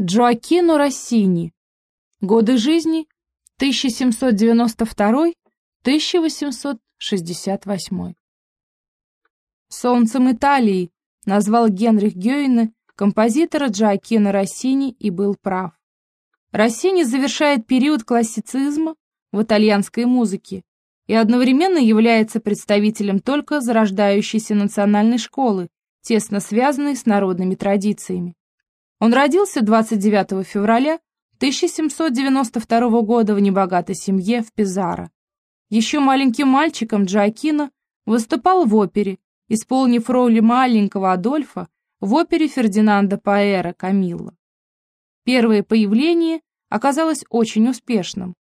Джоакино Россини. Годы жизни 1792-1868. Солнцем Италии назвал Генрих Гёйне композитора Джоакино Россини и был прав. Россини завершает период классицизма в итальянской музыке и одновременно является представителем только зарождающейся национальной школы, тесно связанной с народными традициями. Он родился 29 февраля 1792 года в небогатой семье в Пизаро. Еще маленьким мальчиком Джоакино выступал в опере, исполнив роль маленького Адольфа в опере Фердинанда Паэра «Камилла». Первое появление оказалось очень успешным.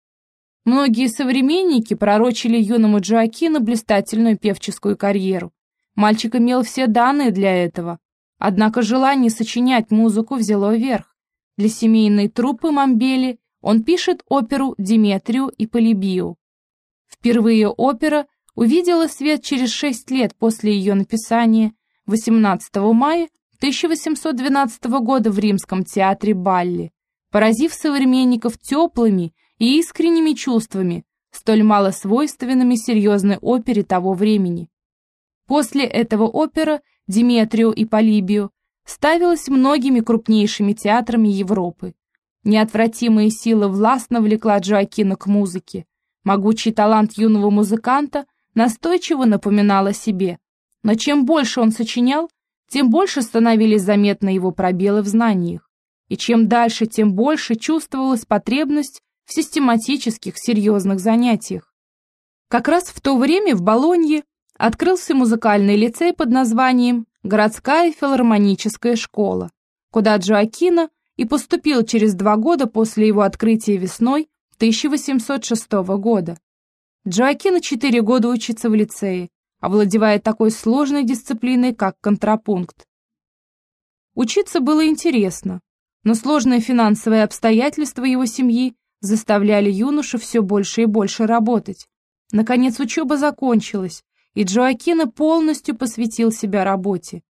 Многие современники пророчили юному Джоакино блистательную певческую карьеру. Мальчик имел все данные для этого, Однако желание сочинять музыку взяло верх. Для семейной труппы Мамбели он пишет оперу «Диметрию и Полибию». Впервые опера увидела свет через шесть лет после ее написания, 18 мая 1812 года в Римском театре Балли, поразив современников теплыми и искренними чувствами, столь мало свойственными серьезной опере того времени. После этого опера Диметрию и Полибию ставилась многими крупнейшими театрами Европы. Неотвратимая сила властно влекла Джоакина к музыке. Могучий талант юного музыканта настойчиво напоминал о себе. Но чем больше он сочинял, тем больше становились заметны его пробелы в знаниях. И чем дальше, тем больше чувствовалась потребность в систематических, серьезных занятиях. Как раз в то время в Болонье открылся музыкальный лицей под названием «Городская филармоническая школа», куда Джоакино и поступил через два года после его открытия весной 1806 года. Джоакино четыре года учится в лицее, овладевая такой сложной дисциплиной, как контрапункт. Учиться было интересно, но сложные финансовые обстоятельства его семьи заставляли юношу все больше и больше работать. Наконец учеба закончилась, и Джоакино полностью посвятил себя работе.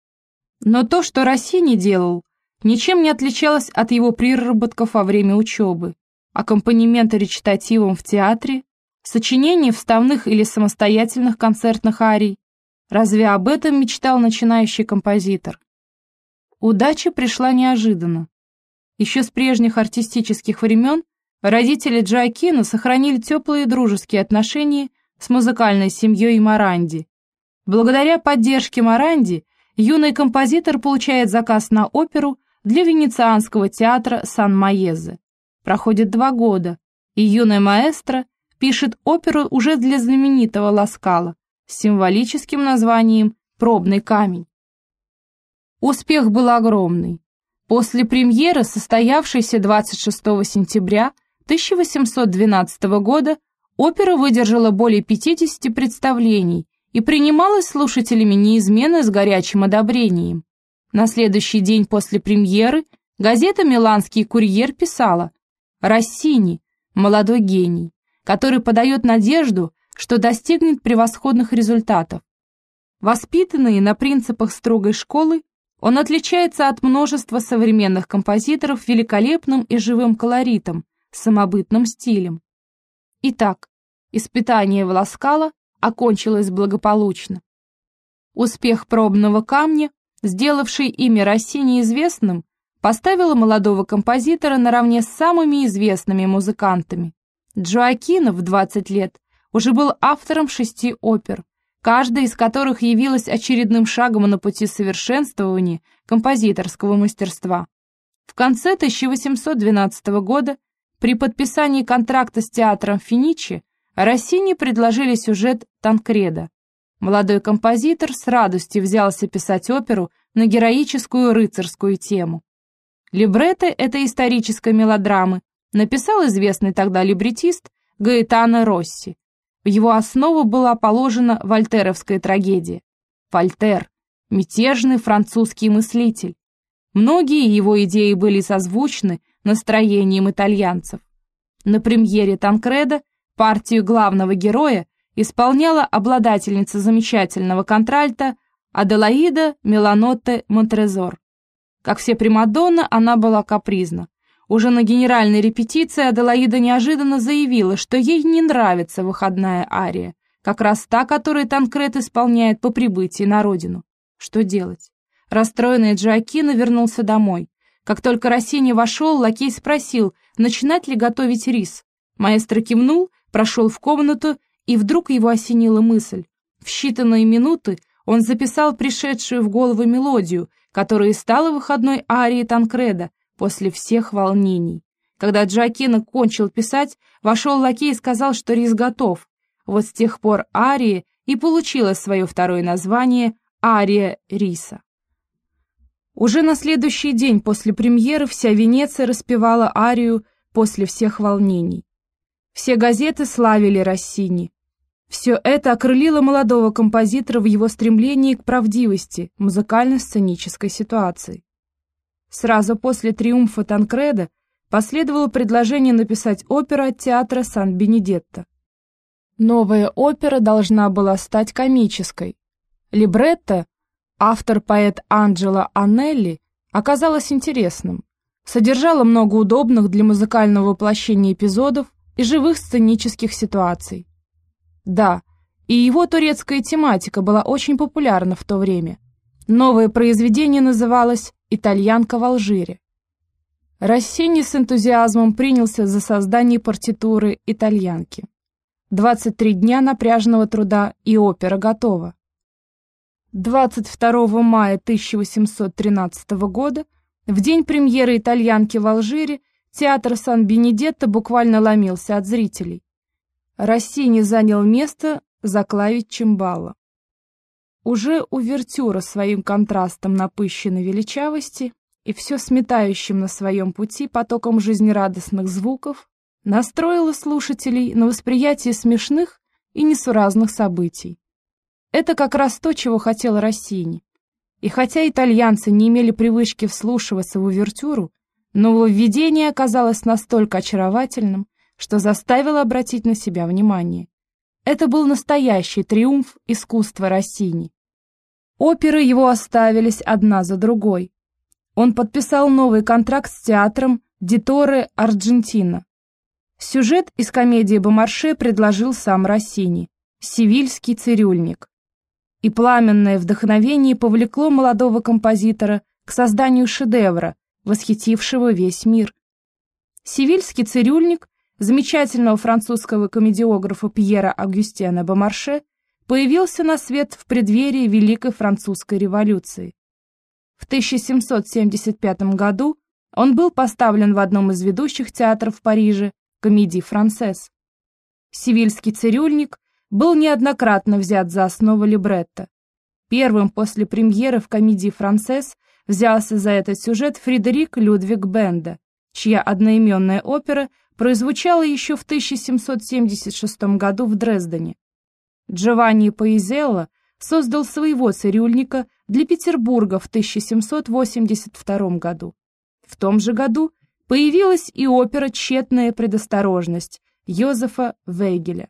Но то, что Россини делал, ничем не отличалось от его приработков во время учебы. Аккомпанементы речитативом в театре, сочинение вставных или самостоятельных концертных арий. Разве об этом мечтал начинающий композитор? Удача пришла неожиданно. Еще с прежних артистических времен родители Джоакино сохранили теплые дружеские отношения с музыкальной семьей Маранди. Благодаря поддержке Маранди юный композитор получает заказ на оперу для венецианского театра Сан-Маезе. Проходит два года, и юный маэстро пишет оперу уже для знаменитого Ласкала с символическим названием «Пробный камень». Успех был огромный. После премьеры, состоявшейся 26 сентября 1812 года, Опера выдержала более 50 представлений и принималась слушателями неизменно с горячим одобрением. На следующий день после премьеры газета «Миланский курьер» писала «Россини, молодой гений, который подает надежду, что достигнет превосходных результатов. Воспитанный на принципах строгой школы, он отличается от множества современных композиторов великолепным и живым колоритом, самобытным стилем. Итак, испытание Волоскала окончилось благополучно. Успех пробного камня, сделавший имя России известным, поставил молодого композитора наравне с самыми известными музыкантами. Джоакино в 20 лет уже был автором шести опер, каждая из которых явилась очередным шагом на пути совершенствования композиторского мастерства. В конце 1812 года при подписании контракта с театром Финичи Россини предложили сюжет Танкреда. Молодой композитор с радостью взялся писать оперу на героическую рыцарскую тему. Либретто этой исторической мелодрамы написал известный тогда либретист Гаэтано Росси. В его основу была положена вольтеровская трагедия. Вольтер – мятежный французский мыслитель. Многие его идеи были созвучны настроением итальянцев. На премьере Танкреда партию главного героя исполняла обладательница замечательного контральта Аделаида Меланотте Монтрезор. Как все примадонны, она была капризна, уже на генеральной репетиции Аделаида неожиданно заявила, что ей не нравится выходная ария, как раз та, которую Танкрет исполняет по прибытии на родину. Что делать? Расстроенный Джоакино вернулся домой. Как только Россини вошел, лакей спросил, начинать ли готовить рис. Маэстро кивнул, прошел в комнату, и вдруг его осенила мысль. В считанные минуты он записал пришедшую в голову мелодию, которая стала выходной арией Танкреда после всех волнений. Когда Джоакино кончил писать, вошел лакей и сказал, что рис готов. Вот с тех пор ария и получила свое второе название «Ария риса». Уже на следующий день после премьеры вся Венеция распевала арию после всех волнений. Все газеты славили Россини. Все это окрылило молодого композитора в его стремлении к правдивости музыкально-сценической ситуации. Сразу после триумфа Танкреда последовало предложение написать оперу от театра Сан-Бенедетто. Новая опера должна была стать комической. Либретто, автор-поэт Анджело Аннелли, оказалось интересным. Содержало много удобных для музыкального воплощения эпизодов и живых сценических ситуаций. Да, и его турецкая тематика была очень популярна в то время. Новое произведение называлось «Итальянка в Алжире». Рассини с энтузиазмом принялся за создание партитуры «Итальянки». 23 дня напряженного труда и опера готова. 22 мая 1813 года, в день премьеры «Итальянки в Алжире», театр Сан-Бенедетто буквально ломился от зрителей. Россини занял место за клавить чимбала. Уже увертюра своим контрастом напыщенной величавости и все сметающим на своем пути потоком жизнерадостных звуков настроила слушателей на восприятие смешных и несуразных событий. Это как раз то, чего хотел Россини. И хотя итальянцы не имели привычки вслушиваться в увертюру, нововведение оказалось настолько очаровательным, что заставило обратить на себя внимание. Это был настоящий триумф искусства Россини. Оперы его оставились одна за другой. Он подписал новый контракт с театром Диторе Аргентина, Сюжет из комедии Бомарше предложил сам Россини, «Сивильский цирюльник». И пламенное вдохновение повлекло молодого композитора к созданию шедевра, восхитившего весь мир. «Сивильский цирюльник» замечательного французского комедиографа Пьера Агюстена Бомарше появился на свет в преддверии Великой Французской революции. В 1775 году он был поставлен в одном из ведущих театров Парижа комедий «Францесс». «Сивильский цирюльник» был неоднократно взят за основу либретто. Первым после премьеры в комедии «Францесс» взялся за этот сюжет Фредерик Людвиг Бенда, чья одноименная опера прозвучала еще в 1776 году в Дрездене. Джованни Паизелло создал своего цирюльника для Петербурга в 1782 году. В том же году появилась и опера «Тщетная предосторожность» Йозефа Вейгеля.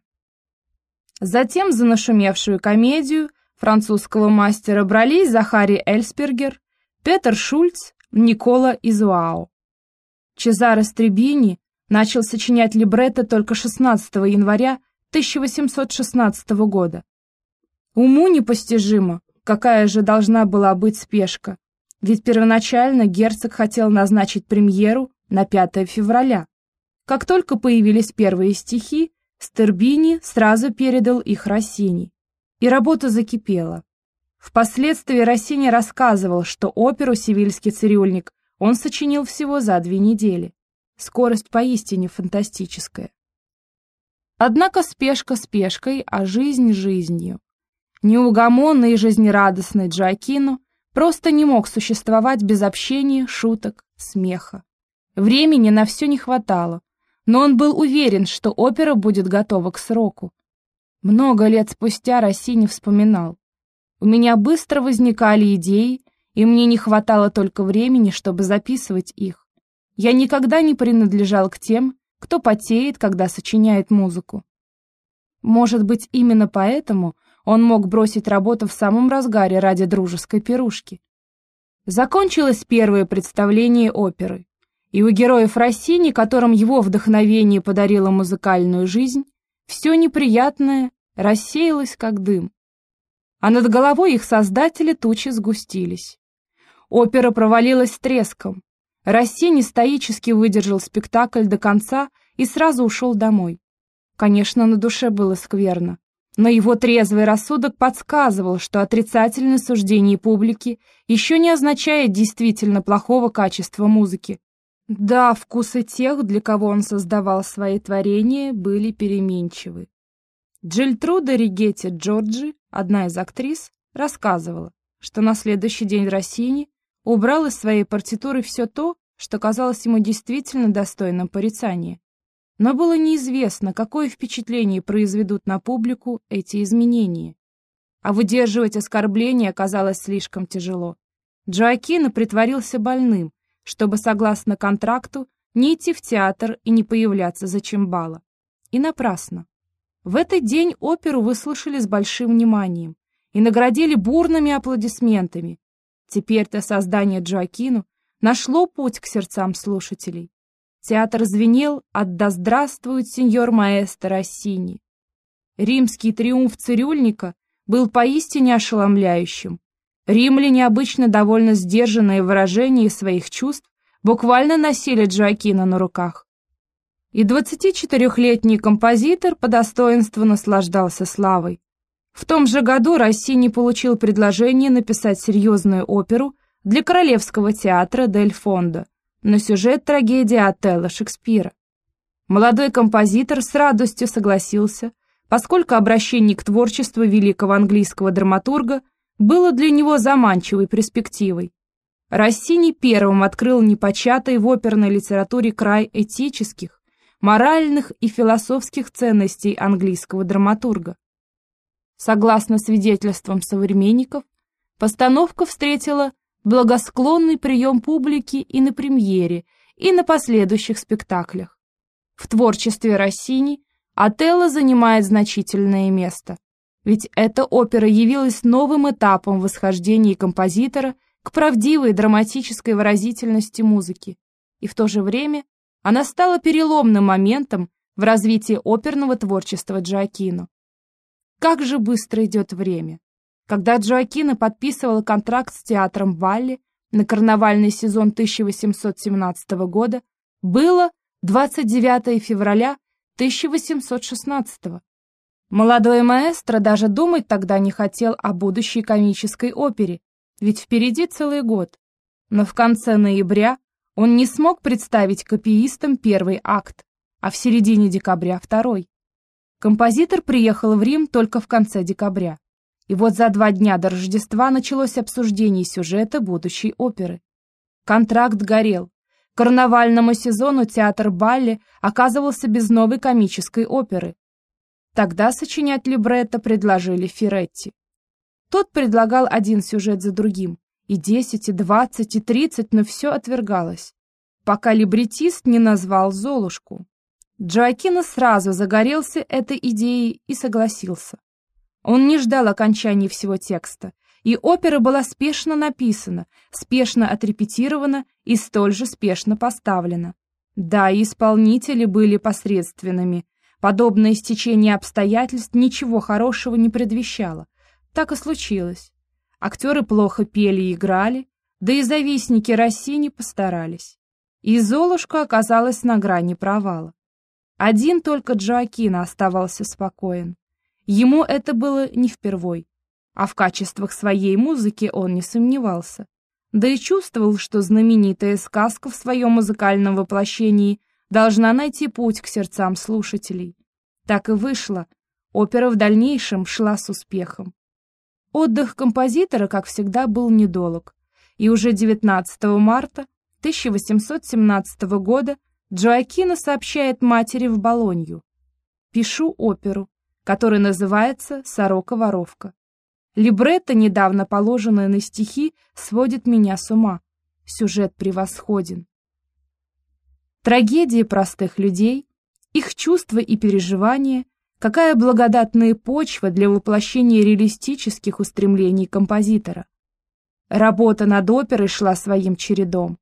Затем за нашумевшую комедию французского мастера брались Захари Эльспергер, Петер Шульц, Никола Изуао. Чезаро Стребини начал сочинять либретто только 16 января 1816 года. Уму непостижимо, какая же должна была быть спешка, ведь первоначально герцог хотел назначить премьеру на 5 февраля. Как только появились первые стихи, Стербини сразу передал их Россини. И работа закипела. Впоследствии Россини рассказывал, что оперу «Сивильский цирюльник» он сочинил всего за две недели. Скорость поистине фантастическая. Однако спешка спешкой, а жизнь жизнью. Неугомонный и жизнерадостный Джоакино просто не мог существовать без общения, шуток, смеха. Времени на все не хватало, но он был уверен, что опера будет готова к сроку. Много лет спустя Россини вспоминал. У меня быстро возникали идеи, и мне не хватало только времени, чтобы записывать их. Я никогда не принадлежал к тем, кто потеет, когда сочиняет музыку. Может быть, именно поэтому он мог бросить работу в самом разгаре ради дружеской пирушки. Закончилось первое представление оперы И у героев Россини, которым его вдохновение подарило музыкальную жизнь, все неприятное рассеялось как дым. А над головой их создателя тучи сгустились. Опера провалилась с треском. Россини стоически выдержал спектакль до конца и сразу ушел домой. Конечно, на душе было скверно, но его трезвый рассудок подсказывал, что отрицательное суждение публики еще не означает действительно плохого качества музыки. Да, вкусы тех, для кого он создавал свои творения, были переменчивы. Джильтруда Ригетти Джорджи, одна из актрис, рассказывала, что на следующий день Россини убрал из своей партитуры все то, что казалось ему действительно достойным порицания. Но было неизвестно, какое впечатление произведут на публику эти изменения. А выдерживать оскорбления оказалось слишком тяжело. Джоакино притворился больным, чтобы, согласно контракту, не идти в театр и не появляться за Чимбала. И напрасно. В этот день оперу выслушали с большим вниманием и наградили бурными аплодисментами. Теперь-то создание Джоакину нашло путь к сердцам слушателей. Театр звенел от «Да здравствует сеньор маэстро Россини». Римский триумф цирюльника был поистине ошеломляющим. Римляне, обычно довольно сдержанные в выражении своих чувств, буквально носили Джоакина на руках. И 24-летний композитор по достоинству наслаждался славой. В том же году Россини получил предложение написать серьезную оперу для Королевского театра Дель Фондо на сюжет трагедии Отелло Шекспира. Молодой композитор с радостью согласился, поскольку обращение к творчеству великого английского драматурга – было для него заманчивой перспективой. Россини первым открыл непочатый в оперной литературе край этических, моральных и философских ценностей английского драматурга. Согласно свидетельствам современников, постановка встретила благосклонный прием публики и на премьере, и на последующих спектаклях. В творчестве Россини Отелло занимает значительное место ведь эта опера явилась новым этапом восхождения композитора к правдивой драматической выразительности музыки, и в то же время она стала переломным моментом в развитии оперного творчества Джоакино. Как же быстро идет время. Когда Джоакино подписывал контракт с театром Валли на карнавальный сезон 1817 года, было 29 февраля 1816 Молодой маэстро даже думать тогда не хотел о будущей комической опере, ведь впереди целый год. Но в конце ноября он не смог представить копиистам первый акт, а в середине декабря второй. Композитор приехал в Рим только в конце декабря. И вот за два дня до Рождества началось обсуждение сюжета будущей оперы. Контракт горел. К карнавальному сезону театр Балли оказывался без новой комической оперы, Тогда сочинять либретто предложили Феретти. Тот предлагал один сюжет за другим, и десять, и двадцать, и тридцать, но все отвергалось, пока либретист не назвал Золушку. Джоакино сразу загорелся этой идеей и согласился. Он не ждал окончания всего текста, и опера была спешно написана, спешно отрепетирована и столь же спешно поставлена. Да, и исполнители были посредственными, Подобное стечение обстоятельств ничего хорошего не предвещало. Так и случилось. Актеры плохо пели и играли, да и завистники Россини постарались. И Золушка оказалась на грани провала. Один только Джоакина оставался спокоен. Ему это было не впервой, а в качествах своей музыки он не сомневался. Да и чувствовал, что знаменитая сказка в своем музыкальном воплощении – должна найти путь к сердцам слушателей. Так и вышло. Опера в дальнейшем шла с успехом. Отдых композитора, как всегда, был недолг, и уже 19 марта 1817 года Джоакино сообщает матери в Болонью. «Пишу оперу, которая называется «Сорока-воровка». Либретто, недавно положенное на стихи, сводит меня с ума. Сюжет превосходен. Трагедии простых людей, их чувства и переживания, какая благодатная почва для воплощения реалистических устремлений композитора. Работа над оперой шла своим чередом.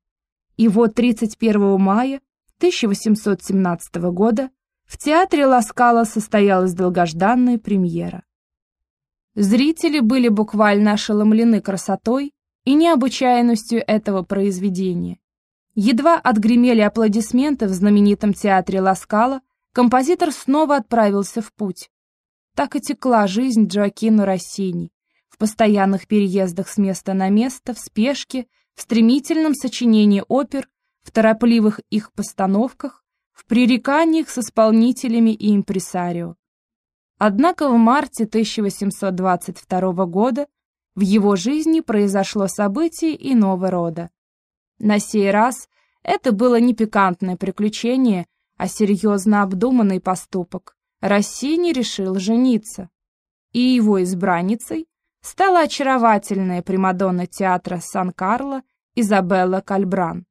И вот 31 мая 1817 года в театре Ласкала состоялась долгожданная премьера. Зрители были буквально ошеломлены красотой и необычайностью этого произведения. Едва отгремели аплодисменты в знаменитом театре Ласкала, композитор снова отправился в путь. Так и текла жизнь Джоакино Россини, в постоянных переездах с места на место, в спешке, в стремительном сочинении опер, в торопливых их постановках, в пререканиях с исполнителями и импресарио. Однако в марте 1822 года в его жизни произошло событие иного рода. На сей раз это было не пикантное приключение, а серьезно обдуманный поступок. Россини решил жениться. И его избранницей стала очаровательная примадонна театра Сан-Карло Изабелла Кальбран.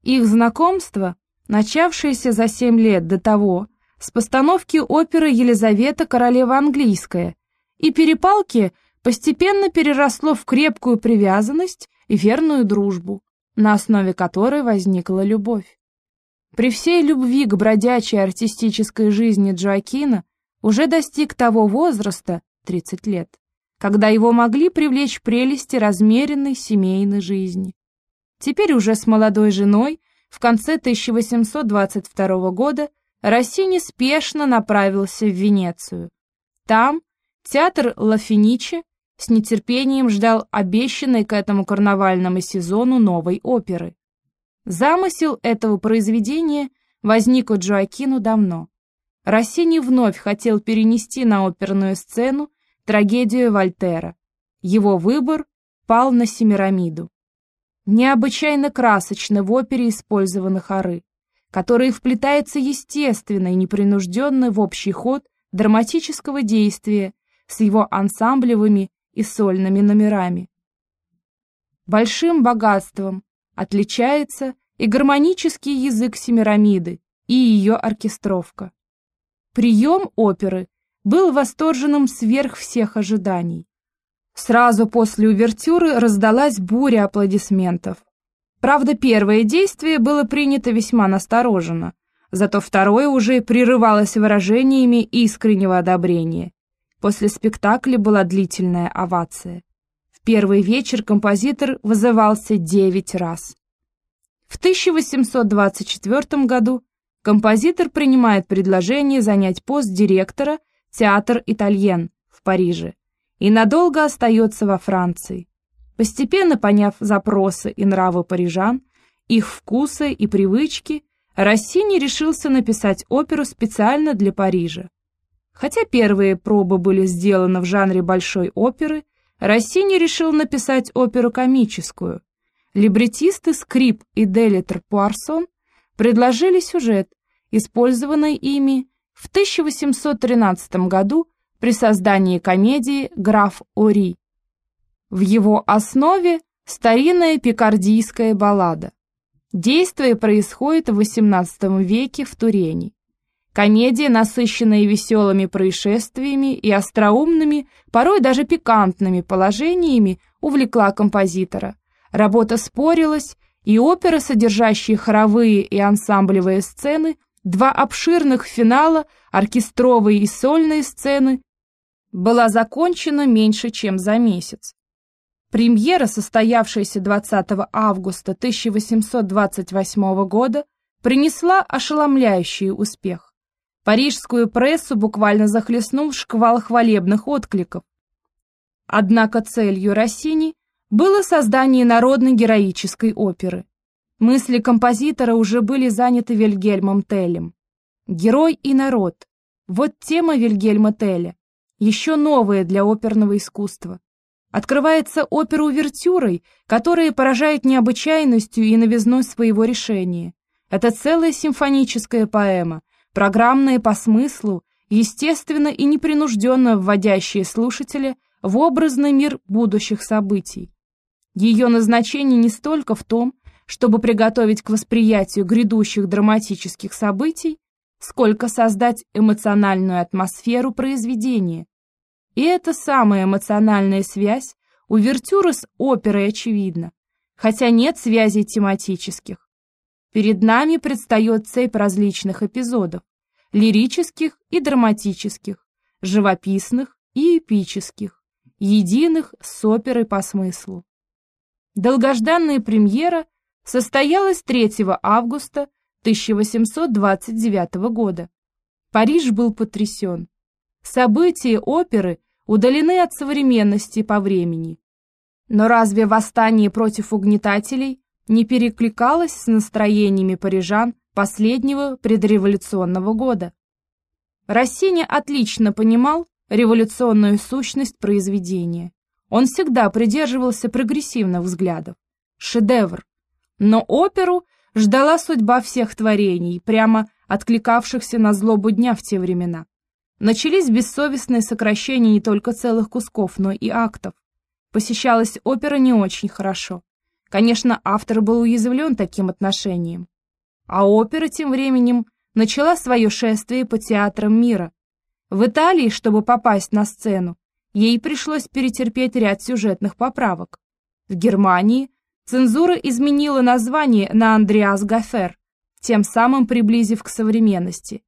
Их знакомство, начавшееся за семь лет до того, с постановки оперы «Елизавета, королева английская», и перепалки постепенно переросло в крепкую привязанность и верную дружбу, на основе которой возникла любовь. При всей любви к бродячей артистической жизни Джоакина уже достиг того возраста, 30 лет, когда его могли привлечь прелести размеренной семейной жизни. Теперь уже с молодой женой в конце 1822 года Россини спешно направился в Венецию. Там театр Ла Финиче с нетерпением ждал обещанной к этому карнавальному сезону новой оперы. Замысел этого произведения возник у Джоакину давно. Россини вновь хотел перенести на оперную сцену трагедию Вольтера. Его выбор пал на Семирамиду. Необычайно красочно в опере использованы хоры, которые вплетаются естественно и непринужденно в общий ход драматического действия с его ансамблевыми и сольными номерами. Большим богатством отличается и гармонический язык Семирамиды, и ее оркестровка. Прием оперы был восторженным сверх всех ожиданий. Сразу после увертюры раздалась буря аплодисментов. Правда, первое действие было принято весьма настороженно, зато второе уже прерывалось выражениями искреннего одобрения. После спектакля была длительная овация. В первый вечер композитор вызывался девять раз. В 1824 году композитор принимает предложение занять пост директора театр «Итальен» в Париже и надолго остается во Франции. Постепенно поняв запросы и нравы парижан, их вкусы и привычки, Россини решился написать оперу специально для Парижа. Хотя первые пробы были сделаны в жанре большой оперы, Россини решил написать оперу комическую. Либретисты Скрип и Делитер Пуарсон предложили сюжет, использованный ими в 1813 году при создании комедии «Граф Ори». В его основе старинная пикардийская баллада. Действие происходит в XVIII веке в Турене. Комедия, насыщенная веселыми происшествиями и остроумными, порой даже пикантными положениями, увлекла композитора. Работа спорилась, и опера, содержащая хоровые и ансамблевые сцены, два обширных финала, оркестровые и сольные сцены, была закончена меньше, чем за месяц. Премьера, состоявшаяся 20 августа 1828 года, принесла ошеломляющий успех. Парижскую прессу буквально захлестнул шквал хвалебных откликов. Однако целью Россини было создание народной героической оперы. Мысли композитора уже были заняты Вильгельмом Телем. Герой и народ. Вот тема Вильгельма Теля, еще новая для оперного искусства. Открывается опера увертюрой, которая поражает необычайностью и новизной своего решения. Это целая симфоническая поэма, программные по смыслу, естественно и непринужденно вводящие слушателя в образный мир будущих событий. Ее назначение не столько в том, чтобы приготовить к восприятию грядущих драматических событий, сколько создать эмоциональную атмосферу произведения. И эта самая эмоциональная связь увертюры с оперой очевидна, хотя нет связей тематических. Перед нами предстает цепь различных эпизодов, лирических и драматических, живописных и эпических, единых с оперой по смыслу. Долгожданная премьера состоялась 3 августа 1829 года. Париж был потрясен. События оперы удалены от современности по времени. Но разве восстание против угнетателей не перекликалось с настроениями парижан последнего предреволюционного года? Россини отлично понимал революционную сущность произведения. Он всегда придерживался прогрессивных взглядов. Шедевр. Но оперу ждала судьба всех творений, прямо откликавшихся на злобу дня в те времена. Начались бессовестные сокращения не только целых кусков, но и актов посещалась опера не очень хорошо. Конечно, автор был уязвлен таким отношением. А опера тем временем начала свое шествие по театрам мира. В Италии, чтобы попасть на сцену, ей пришлось перетерпеть ряд сюжетных поправок. В Германии цензура изменила название на Андреас Гафер, тем самым приблизив к современности.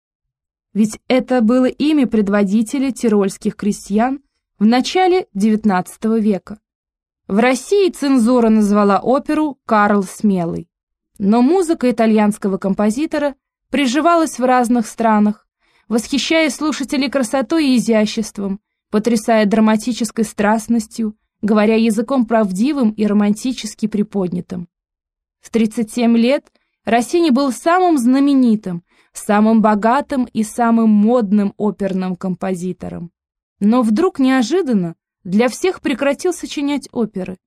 Ведь это было имя предводителя тирольских крестьян, в начале XIX века. В России цензура назвала оперу «Карл Смелый». Но музыка итальянского композитора приживалась в разных странах, восхищая слушателей красотой и изяществом, потрясая драматической страстностью, говоря языком правдивым и романтически приподнятым. В 37 лет Россини был самым знаменитым, самым богатым и самым модным оперным композитором. Но вдруг неожиданно для всех прекратил сочинять оперы.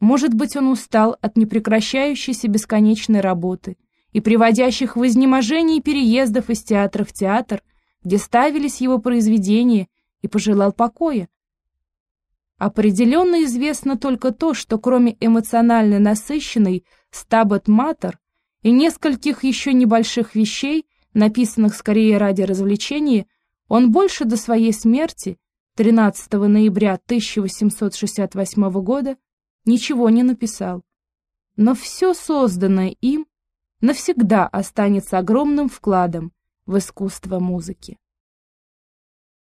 Может быть, он устал от непрекращающейся бесконечной работы и приводящих в изнеможение переездов из театра в театр, где ставились его произведения, и пожелал покоя. Определенно известно только то, что кроме эмоционально насыщенной «Стабат Матер» и нескольких еще небольших вещей, написанных скорее ради развлечения, он больше до своей смерти 13 ноября 1868 года ничего не написал. Но все созданное им навсегда останется огромным вкладом в искусство музыки.